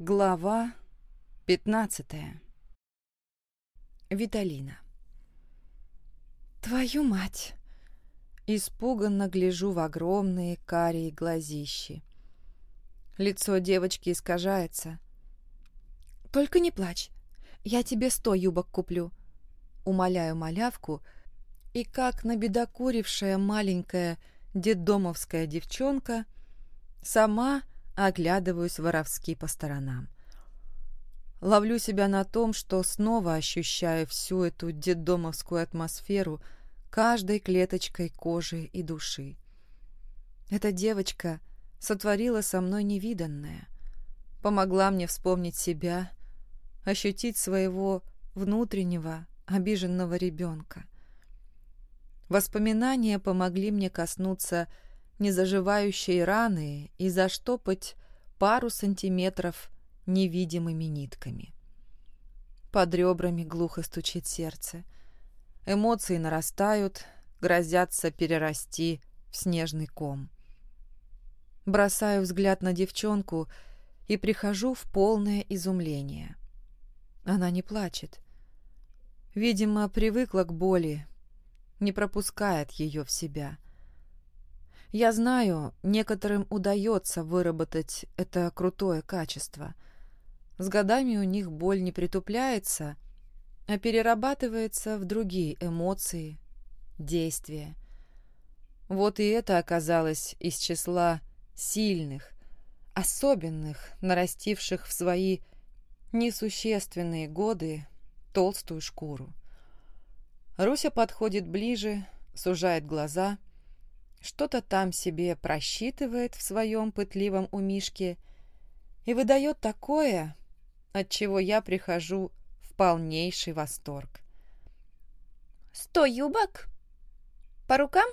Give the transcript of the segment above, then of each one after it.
Глава пятнадцатая. Виталина. «Твою мать!» Испуганно гляжу в огромные карие глазищи. Лицо девочки искажается. «Только не плачь. Я тебе сто юбок куплю». Умоляю малявку, и как набедокурившая маленькая детдомовская девчонка, сама оглядываюсь воровски по сторонам. Ловлю себя на том, что снова ощущаю всю эту детдомовскую атмосферу каждой клеточкой кожи и души. Эта девочка сотворила со мной невиданное, помогла мне вспомнить себя, ощутить своего внутреннего обиженного ребенка. Воспоминания помогли мне коснуться незаживающей раны и заштопать пару сантиметров невидимыми нитками. Под ребрами глухо стучит сердце. Эмоции нарастают, грозятся перерасти в снежный ком. Бросаю взгляд на девчонку и прихожу в полное изумление. Она не плачет. Видимо, привыкла к боли, не пропускает ее в себя. Я знаю, некоторым удается выработать это крутое качество — с годами у них боль не притупляется, а перерабатывается в другие эмоции, действия. Вот и это оказалось из числа сильных, особенных, нарастивших в свои несущественные годы толстую шкуру. Руся подходит ближе, сужает глаза, что-то там себе просчитывает в своем пытливом умишке и выдает такое, от чего я прихожу в полнейший восторг. «Сто юбок? По рукам?»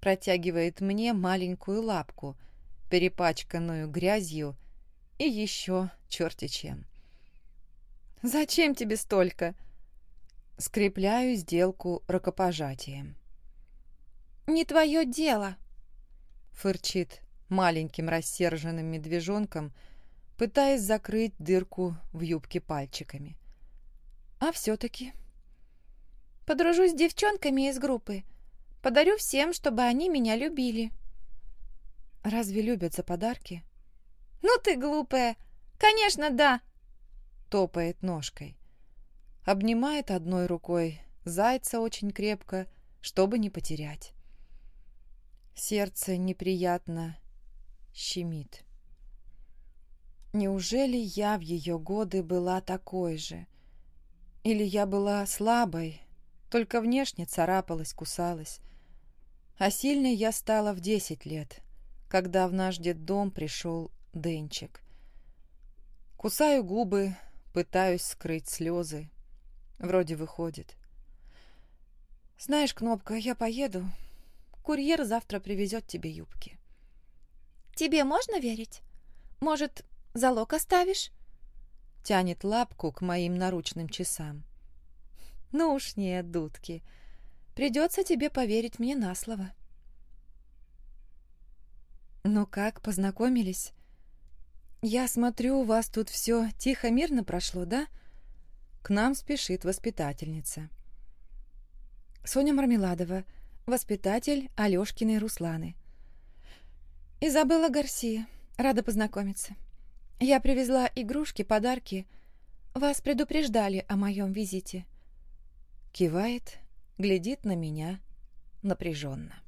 протягивает мне маленькую лапку, перепачканную грязью и еще черти чем. «Зачем тебе столько?» Скрепляю сделку рукопожатием. «Не твое дело!» Фырчит маленьким рассерженным медвежонком, пытаясь закрыть дырку в юбке пальчиками. А все-таки... Подружусь с девчонками из группы. Подарю всем, чтобы они меня любили. Разве любят за подарки? Ну ты глупая. Конечно, да. Топает ножкой. Обнимает одной рукой зайца очень крепко, чтобы не потерять. Сердце неприятно щемит. Неужели я в ее годы была такой же? Или я была слабой, только внешне царапалась, кусалась? А сильной я стала в десять лет, когда в наш детдом пришел Денчик. Кусаю губы, пытаюсь скрыть слезы. Вроде выходит. Знаешь, Кнопка, я поеду. Курьер завтра привезет тебе юбки. Тебе можно верить? Может, Залог оставишь?» Тянет лапку к моим наручным часам. «Ну уж нет, дудки. Придется тебе поверить мне на слово». «Ну как, познакомились?» «Я смотрю, у вас тут все тихо-мирно прошло, да?» К нам спешит воспитательница. Соня Мармеладова, воспитатель Алешкиной Русланы. «Изабелла Гарсия, рада познакомиться». Я привезла игрушки, подарки. Вас предупреждали о моем визите. Кивает, глядит на меня напряженно.